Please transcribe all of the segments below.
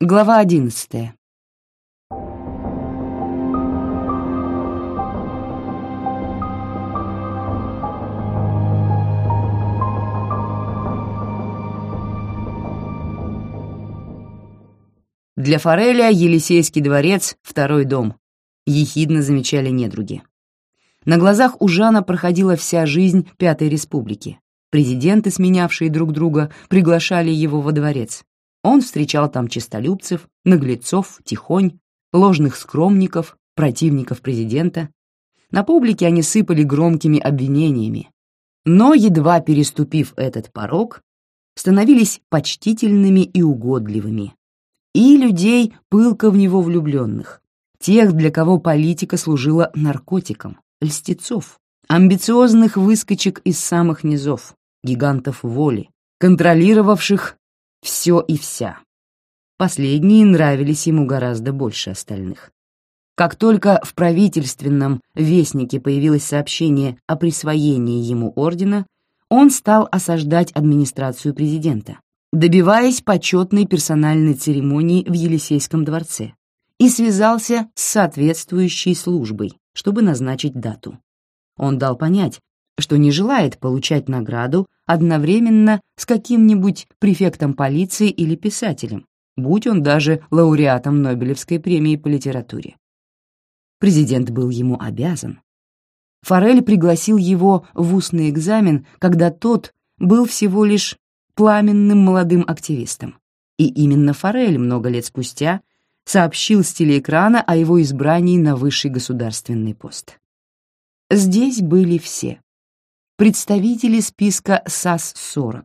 Глава одиннадцатая. Для Фореля Елисейский дворец — второй дом, ехидно замечали недруги. На глазах у Жана проходила вся жизнь Пятой Республики. Президенты, сменявшие друг друга, приглашали его во дворец. Он встречал там честолюбцев, наглецов, тихонь, ложных скромников, противников президента. На публике они сыпали громкими обвинениями. Но, едва переступив этот порог, становились почтительными и угодливыми. И людей, пылко в него влюбленных, тех, для кого политика служила наркотиком, льстецов, амбициозных выскочек из самых низов, гигантов воли, контролировавших все и вся. Последние нравились ему гораздо больше остальных. Как только в правительственном вестнике появилось сообщение о присвоении ему ордена, он стал осаждать администрацию президента, добиваясь почетной персональной церемонии в Елисейском дворце, и связался с соответствующей службой, чтобы назначить дату. Он дал понять, что не желает получать награду одновременно с каким-нибудь префектом полиции или писателем, будь он даже лауреатом Нобелевской премии по литературе. Президент был ему обязан. Форель пригласил его в устный экзамен, когда тот был всего лишь пламенным молодым активистом. И именно Форель много лет спустя сообщил с телеэкрана о его избрании на высший государственный пост. Здесь были все. Представители списка САС-40,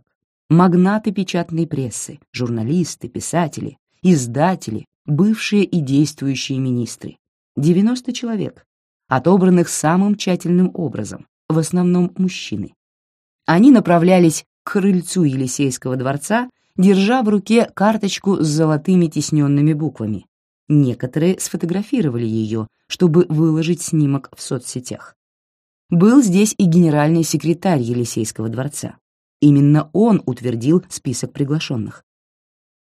магнаты печатной прессы, журналисты, писатели, издатели, бывшие и действующие министры. 90 человек, отобранных самым тщательным образом, в основном мужчины. Они направлялись к крыльцу Елисейского дворца, держа в руке карточку с золотыми тисненными буквами. Некоторые сфотографировали ее, чтобы выложить снимок в соцсетях. Был здесь и генеральный секретарь Елисейского дворца. Именно он утвердил список приглашенных.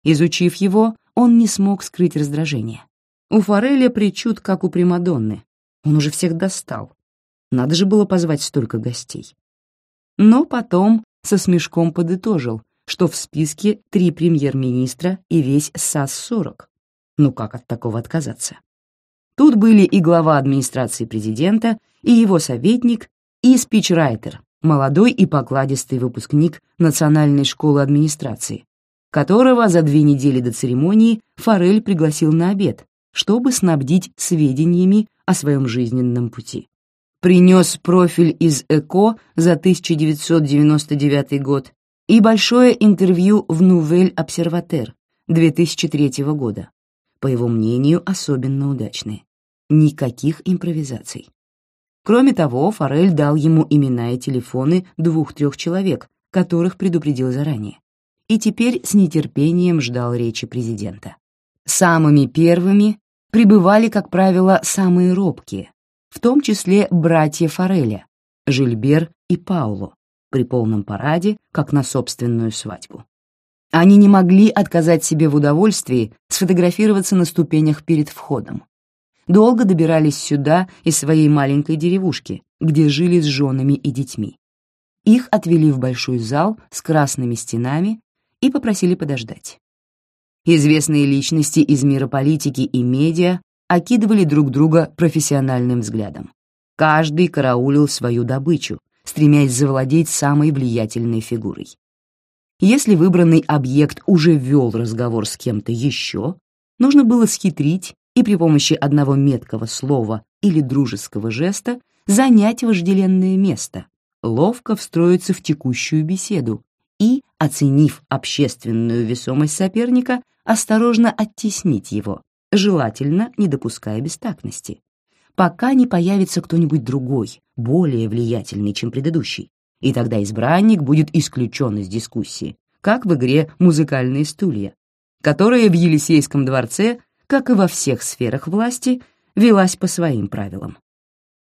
Изучив его, он не смог скрыть раздражение. У Фореля причуд, как у Примадонны. Он уже всех достал. Надо же было позвать столько гостей. Но потом со смешком подытожил, что в списке три премьер-министра и весь САС-40. Ну как от такого отказаться? Тут были и глава администрации президента, и его советник, и спичрайтер, молодой и покладистый выпускник Национальной школы администрации, которого за две недели до церемонии Форель пригласил на обед, чтобы снабдить сведениями о своем жизненном пути. Принес профиль из ЭКО за 1999 год и большое интервью в «Нувель Обсерватер» 2003 года, по его мнению, особенно удачные. Никаких импровизаций. Кроме того, Форель дал ему имена и телефоны двух-трех человек, которых предупредил заранее, и теперь с нетерпением ждал речи президента. Самыми первыми прибывали, как правило, самые робкие, в том числе братья Фореля, Жильбер и Пауло, при полном параде, как на собственную свадьбу. Они не могли отказать себе в удовольствии сфотографироваться на ступенях перед входом, долго добирались сюда из своей маленькой деревушки, где жили с женами и детьми. Их отвели в большой зал с красными стенами и попросили подождать. Известные личности из мира политики и медиа окидывали друг друга профессиональным взглядом. Каждый караулил свою добычу, стремясь завладеть самой влиятельной фигурой. Если выбранный объект уже вел разговор с кем-то еще, нужно было схитрить и при помощи одного меткого слова или дружеского жеста занять вожделенное место, ловко встроиться в текущую беседу и, оценив общественную весомость соперника, осторожно оттеснить его, желательно не допуская бестактности, пока не появится кто-нибудь другой, более влиятельный, чем предыдущий, и тогда избранник будет исключен из дискуссии, как в игре «Музыкальные стулья», которая в Елисейском дворце как и во всех сферах власти, велась по своим правилам.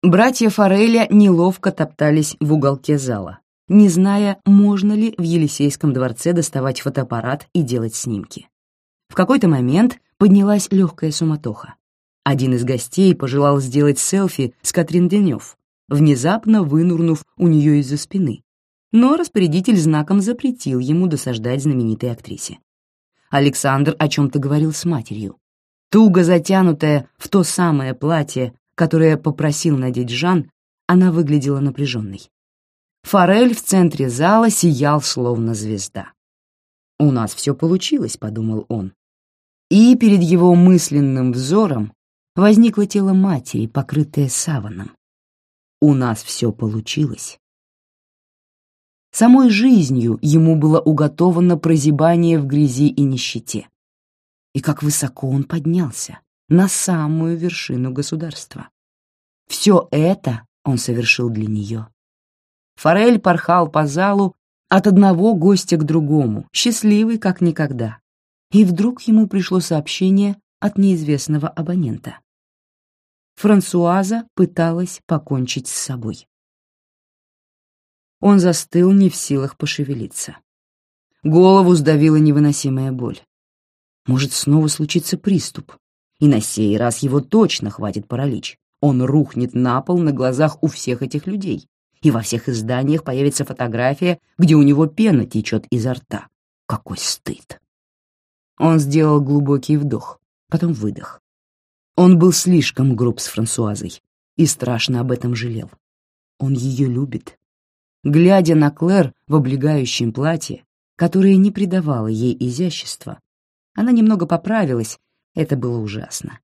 Братья Фореля неловко топтались в уголке зала, не зная, можно ли в Елисейском дворце доставать фотоаппарат и делать снимки. В какой-то момент поднялась легкая суматоха. Один из гостей пожелал сделать селфи с Катрин Денев, внезапно вынурнув у нее из-за спины. Но распорядитель знаком запретил ему досаждать знаменитой актрисе. Александр о чем-то говорил с матерью. Туго затянутая в то самое платье, которое попросил надеть Жан, она выглядела напряженной. Форель в центре зала сиял словно звезда. «У нас все получилось», — подумал он. И перед его мысленным взором возникло тело матери, покрытое саваном. «У нас все получилось». Самой жизнью ему было уготовано прозябание в грязи и нищете. И как высоко он поднялся, на самую вершину государства. Все это он совершил для нее. Форель порхал по залу от одного гостя к другому, счастливый как никогда. И вдруг ему пришло сообщение от неизвестного абонента. Франсуаза пыталась покончить с собой. Он застыл не в силах пошевелиться. Голову сдавила невыносимая боль. Может, снова случится приступ, и на сей раз его точно хватит паралич. Он рухнет на пол на глазах у всех этих людей, и во всех изданиях появится фотография, где у него пена течет изо рта. Какой стыд! Он сделал глубокий вдох, потом выдох. Он был слишком груб с Франсуазой и страшно об этом жалел. Он ее любит, Глядя на Клэр в облегающем платье, которое не придавало ей изящества, она немного поправилась, это было ужасно.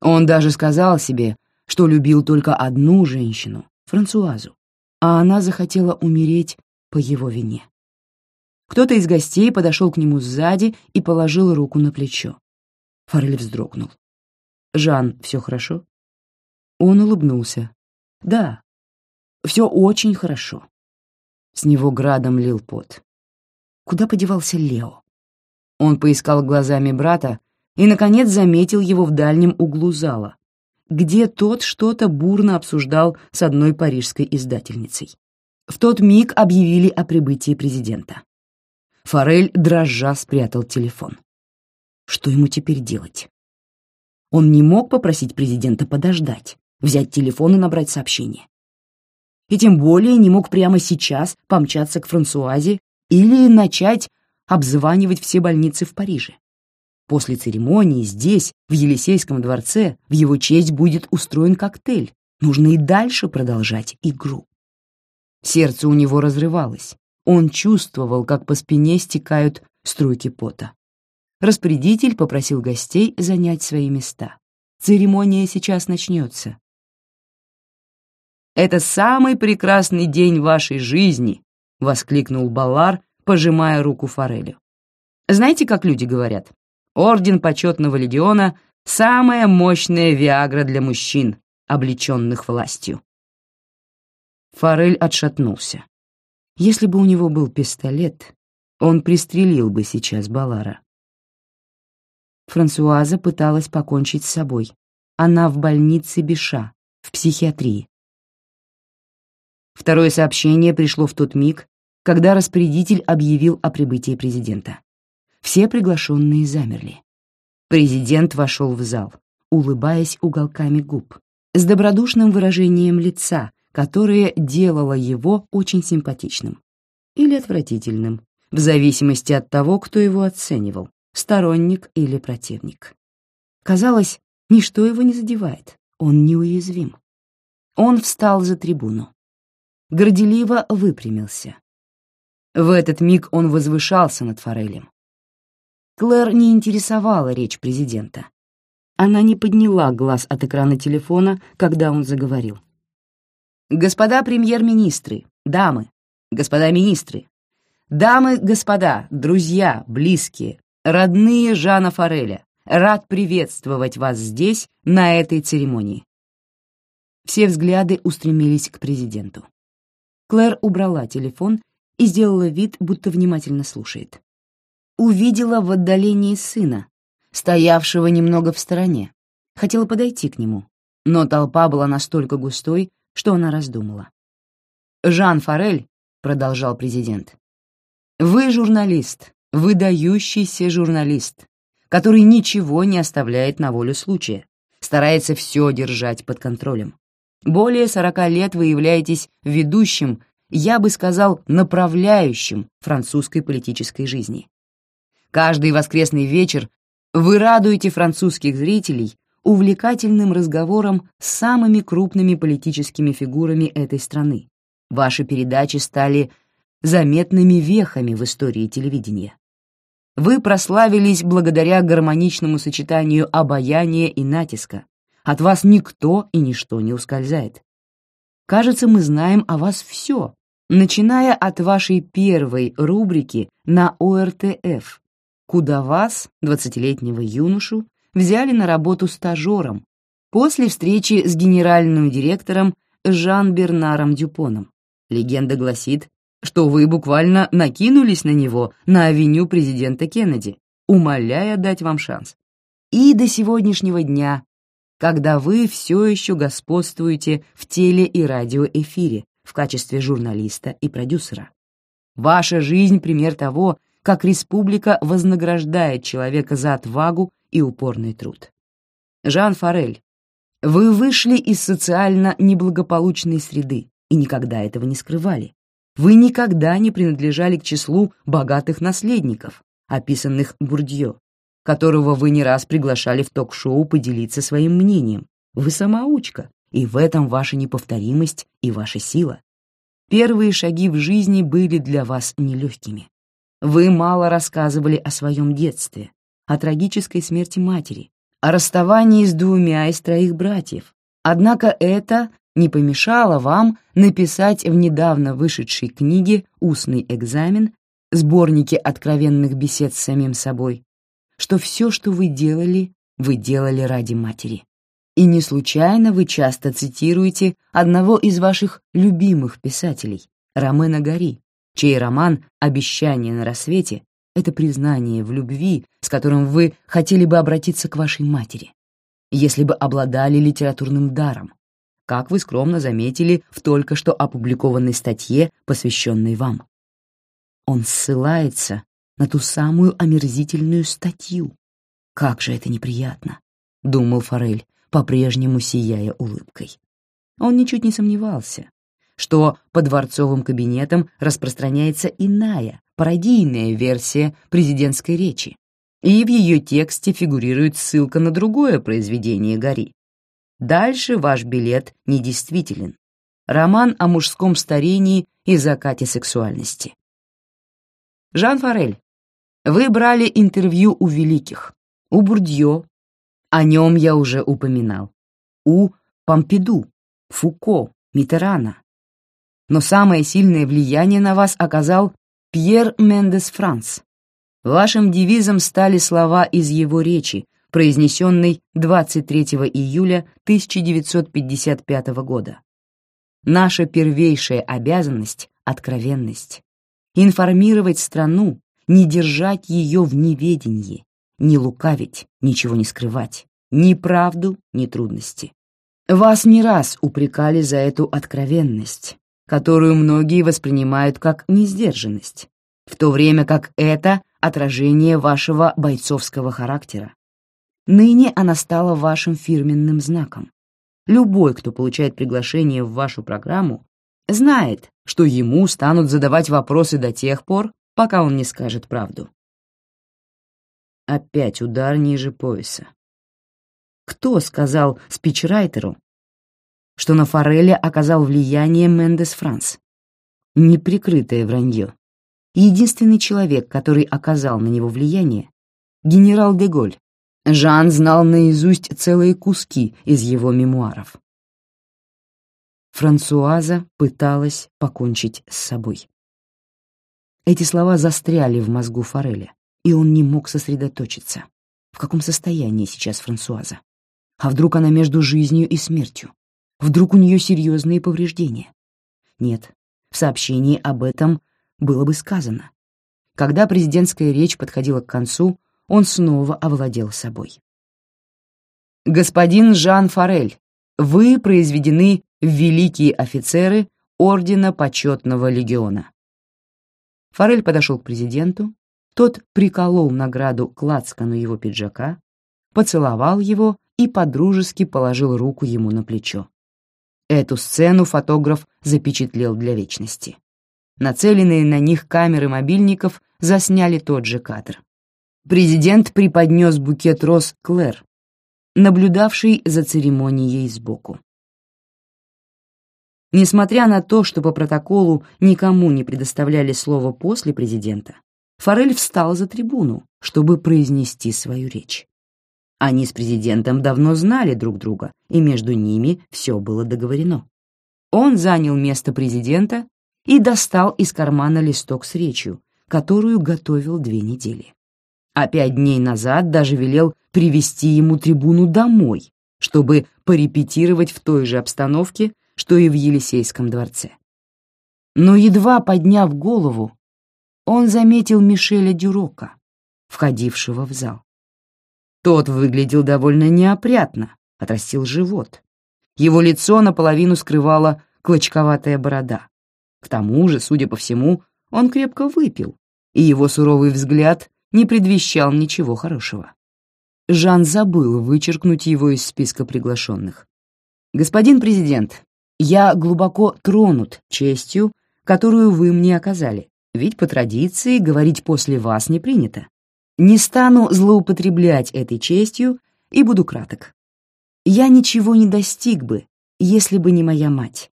Он даже сказал себе, что любил только одну женщину, Франсуазу, а она захотела умереть по его вине. Кто-то из гостей подошел к нему сзади и положил руку на плечо. Форель вздрогнул. «Жан, все хорошо?» Он улыбнулся. «Да, все очень хорошо. С него градом лил пот. Куда подевался Лео? Он поискал глазами брата и, наконец, заметил его в дальнем углу зала, где тот что-то бурно обсуждал с одной парижской издательницей. В тот миг объявили о прибытии президента. Форель дрожа спрятал телефон. Что ему теперь делать? Он не мог попросить президента подождать, взять телефон и набрать сообщение и тем более не мог прямо сейчас помчаться к Франсуазе или начать обзванивать все больницы в Париже. После церемонии здесь, в Елисейском дворце, в его честь будет устроен коктейль. Нужно и дальше продолжать игру. Сердце у него разрывалось. Он чувствовал, как по спине стекают струйки пота. Распорядитель попросил гостей занять свои места. Церемония сейчас начнется. Это самый прекрасный день вашей жизни!» — воскликнул Балар, пожимая руку Форелю. «Знаете, как люди говорят? Орден почетного легиона — самая мощная виагра для мужчин, облеченных властью». Форель отшатнулся. Если бы у него был пистолет, он пристрелил бы сейчас Балара. Франсуаза пыталась покончить с собой. Она в больнице Биша, в психиатрии. Второе сообщение пришло в тот миг, когда распорядитель объявил о прибытии президента. Все приглашенные замерли. Президент вошел в зал, улыбаясь уголками губ, с добродушным выражением лица, которое делало его очень симпатичным или отвратительным, в зависимости от того, кто его оценивал, сторонник или противник. Казалось, ничто его не задевает, он неуязвим. Он встал за трибуну горделиво выпрямился. В этот миг он возвышался над Форелем. Клэр не интересовала речь президента. Она не подняла глаз от экрана телефона, когда он заговорил. «Господа премьер-министры, дамы, господа министры, дамы, господа, друзья, близкие, родные Жана Фореля, рад приветствовать вас здесь, на этой церемонии». Все взгляды устремились к президенту. Клэр убрала телефон и сделала вид, будто внимательно слушает. Увидела в отдалении сына, стоявшего немного в стороне. Хотела подойти к нему, но толпа была настолько густой, что она раздумала. «Жан Форель», — продолжал президент, — «вы журналист, выдающийся журналист. который ничего не оставляет на волю случая, старается все держать под контролем. Более 40 лет вы являетесь ведущим, я бы сказал, направляющим французской политической жизни. Каждый воскресный вечер вы радуете французских зрителей увлекательным разговором с самыми крупными политическими фигурами этой страны. Ваши передачи стали заметными вехами в истории телевидения. Вы прославились благодаря гармоничному сочетанию обаяния и натиска. От вас никто и ничто не ускользает. Кажется, мы знаем о вас все, начиная от вашей первой рубрики на ОРТФ, куда вас, двадцатилетнего юношу, взяли на работу стажером после встречи с генеральным директором Жан-Бернаром Дюпоном. Легенда гласит, что вы буквально накинулись на него на авеню президента Кеннеди, умоляя дать вам шанс. И до сегодняшнего дня, когда вы все еще господствуете в теле- и радиоэфире в качестве журналиста и продюсера. Ваша жизнь — пример того, как республика вознаграждает человека за отвагу и упорный труд. Жан Форель, вы вышли из социально неблагополучной среды и никогда этого не скрывали. Вы никогда не принадлежали к числу богатых наследников, описанных Бурдье, которого вы не раз приглашали в ток-шоу поделиться своим мнением. Вы самоучка, и в этом ваша неповторимость и ваша сила. Первые шаги в жизни были для вас нелегкими. Вы мало рассказывали о своем детстве, о трагической смерти матери, о расставании с двумя из троих братьев. Однако это не помешало вам написать в недавно вышедшей книге «Устный экзамен», сборнике откровенных бесед с самим собой, что все, что вы делали, вы делали ради матери. И не случайно вы часто цитируете одного из ваших любимых писателей, Ромена Гори, чей роман «Обещание на рассвете» — это признание в любви, с которым вы хотели бы обратиться к вашей матери, если бы обладали литературным даром, как вы скромно заметили в только что опубликованной статье, посвященной вам. Он ссылается на ту самую омерзительную статью. Как же это неприятно, — думал Форель, по-прежнему сияя улыбкой. Он ничуть не сомневался, что по дворцовым кабинетам распространяется иная, пародийная версия президентской речи, и в ее тексте фигурирует ссылка на другое произведение Гори. Дальше ваш билет недействителен. Роман о мужском старении и закате сексуальности. Жан Форель, вы брали интервью у великих, у Бурдье, о нем я уже упоминал. У Помпиду, Фуко, Митерана. Но самое сильное влияние на вас оказал Пьер Мендес Франс. Вашим девизом стали слова из его речи, произнесенной 23 июля 1955 года. Наша первейшая обязанность — откровенность. Информировать страну, не держать ее в неведении, не лукавить, ничего не скрывать, ни правду, ни трудности. Вас не раз упрекали за эту откровенность, которую многие воспринимают как несдержанность, в то время как это отражение вашего бойцовского характера. Ныне она стала вашим фирменным знаком. Любой, кто получает приглашение в вашу программу, знает, что ему станут задавать вопросы до тех пор, пока он не скажет правду. Опять удар ниже пояса. Кто сказал спичрайтеру, что на Фореля оказал влияние Мендес Франс? Неприкрытое вранье. Единственный человек, который оказал на него влияние — генерал Деголь. Жан знал наизусть целые куски из его мемуаров. Франсуаза пыталась покончить с собой. Эти слова застряли в мозгу Фореля и он не мог сосредоточиться. В каком состоянии сейчас Франсуаза? А вдруг она между жизнью и смертью? Вдруг у нее серьезные повреждения? Нет, в сообщении об этом было бы сказано. Когда президентская речь подходила к концу, он снова овладел собой. «Господин Жан Форель, вы произведены в великие офицеры Ордена Почетного Легиона». Форель подошел к президенту, Тот приколол награду к лацкану его пиджака, поцеловал его и подружески положил руку ему на плечо. Эту сцену фотограф запечатлел для вечности. Нацеленные на них камеры мобильников засняли тот же кадр. Президент преподнес букет роз Клэр, наблюдавший за церемонией сбоку. Несмотря на то, что по протоколу никому не предоставляли слово после президента, Форель встал за трибуну, чтобы произнести свою речь. Они с президентом давно знали друг друга, и между ними все было договорено. Он занял место президента и достал из кармана листок с речью, которую готовил две недели. А пять дней назад даже велел привести ему трибуну домой, чтобы порепетировать в той же обстановке, что и в Елисейском дворце. Но едва подняв голову, он заметил Мишеля Дюрока, входившего в зал. Тот выглядел довольно неопрятно, отрастил живот. Его лицо наполовину скрывала клочковатая борода. К тому же, судя по всему, он крепко выпил, и его суровый взгляд не предвещал ничего хорошего. Жан забыл вычеркнуть его из списка приглашенных. «Господин президент, я глубоко тронут честью, которую вы мне оказали, ведь по традиции говорить после вас не принято. Не стану злоупотреблять этой честью и буду краток. Я ничего не достиг бы, если бы не моя мать,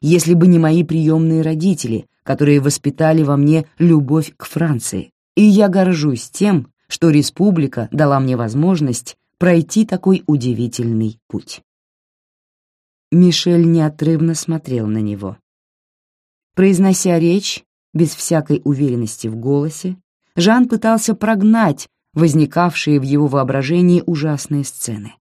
если бы не мои приемные родители, которые воспитали во мне любовь к Франции, и я горжусь тем, что республика дала мне возможность пройти такой удивительный путь. Мишель неотрывно смотрел на него. Произнося речь, без всякой уверенности в голосе, Жан пытался прогнать возникавшие в его воображении ужасные сцены.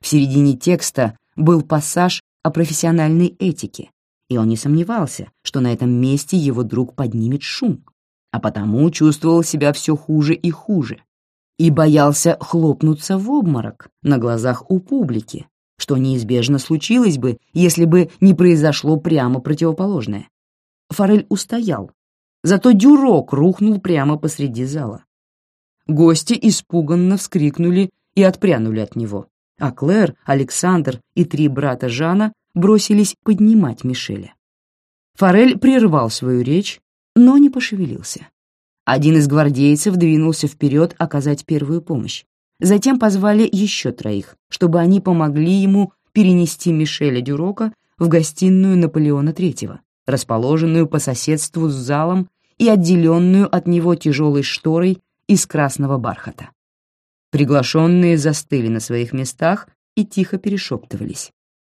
В середине текста был пассаж о профессиональной этике, и он не сомневался, что на этом месте его друг поднимет шум, а потому чувствовал себя все хуже и хуже, и боялся хлопнуться в обморок на глазах у публики, что неизбежно случилось бы, если бы не произошло прямо противоположное. Форель устоял, зато Дюрок рухнул прямо посреди зала. Гости испуганно вскрикнули и отпрянули от него, а Клэр, Александр и три брата Жана бросились поднимать Мишеля. Форель прервал свою речь, но не пошевелился. Один из гвардейцев двинулся вперед оказать первую помощь, Затем позвали еще троих, чтобы они помогли ему перенести Мишеля Дюрока в гостиную Наполеона III, расположенную по соседству с залом и отделенную от него тяжелой шторой из красного бархата. Приглашенные застыли на своих местах и тихо перешептывались.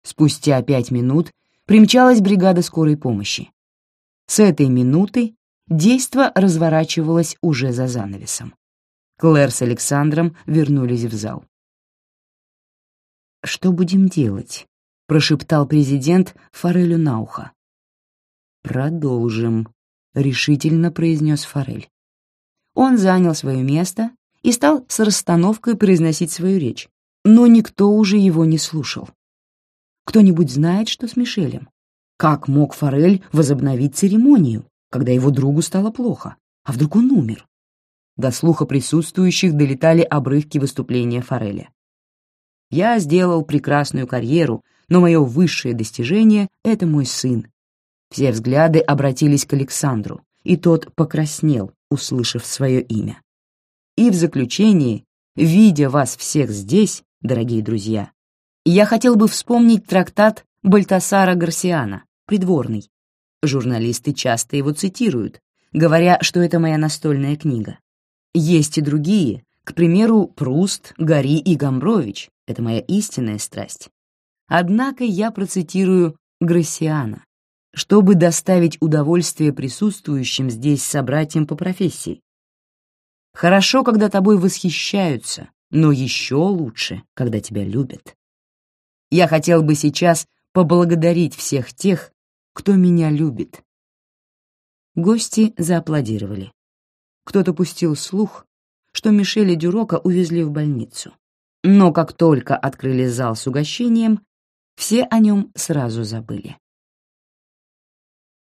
Спустя пять минут примчалась бригада скорой помощи. С этой минуты действо разворачивалось уже за занавесом. Клэр с Александром вернулись в зал. «Что будем делать?» — прошептал президент Форелю на ухо. «Продолжим», — решительно произнес Форель. Он занял свое место и стал с расстановкой произносить свою речь, но никто уже его не слушал. Кто-нибудь знает, что с Мишелем? Как мог Форель возобновить церемонию, когда его другу стало плохо? А вдруг он умер? До слуха присутствующих долетали обрывки выступления Фореля. «Я сделал прекрасную карьеру, но мое высшее достижение — это мой сын». Все взгляды обратились к Александру, и тот покраснел, услышав свое имя. И в заключении, видя вас всех здесь, дорогие друзья, я хотел бы вспомнить трактат Бальтасара Гарсиана «Придворный». Журналисты часто его цитируют, говоря, что это моя настольная книга. Есть и другие, к примеру, Пруст, Гори и Гамбрович — это моя истинная страсть. Однако я процитирую Грассиана, чтобы доставить удовольствие присутствующим здесь собратьям по профессии. Хорошо, когда тобой восхищаются, но еще лучше, когда тебя любят. Я хотел бы сейчас поблагодарить всех тех, кто меня любит. Гости зааплодировали. Кто-то пустил слух, что Мишеля Дюрока увезли в больницу. Но как только открыли зал с угощением, все о нем сразу забыли.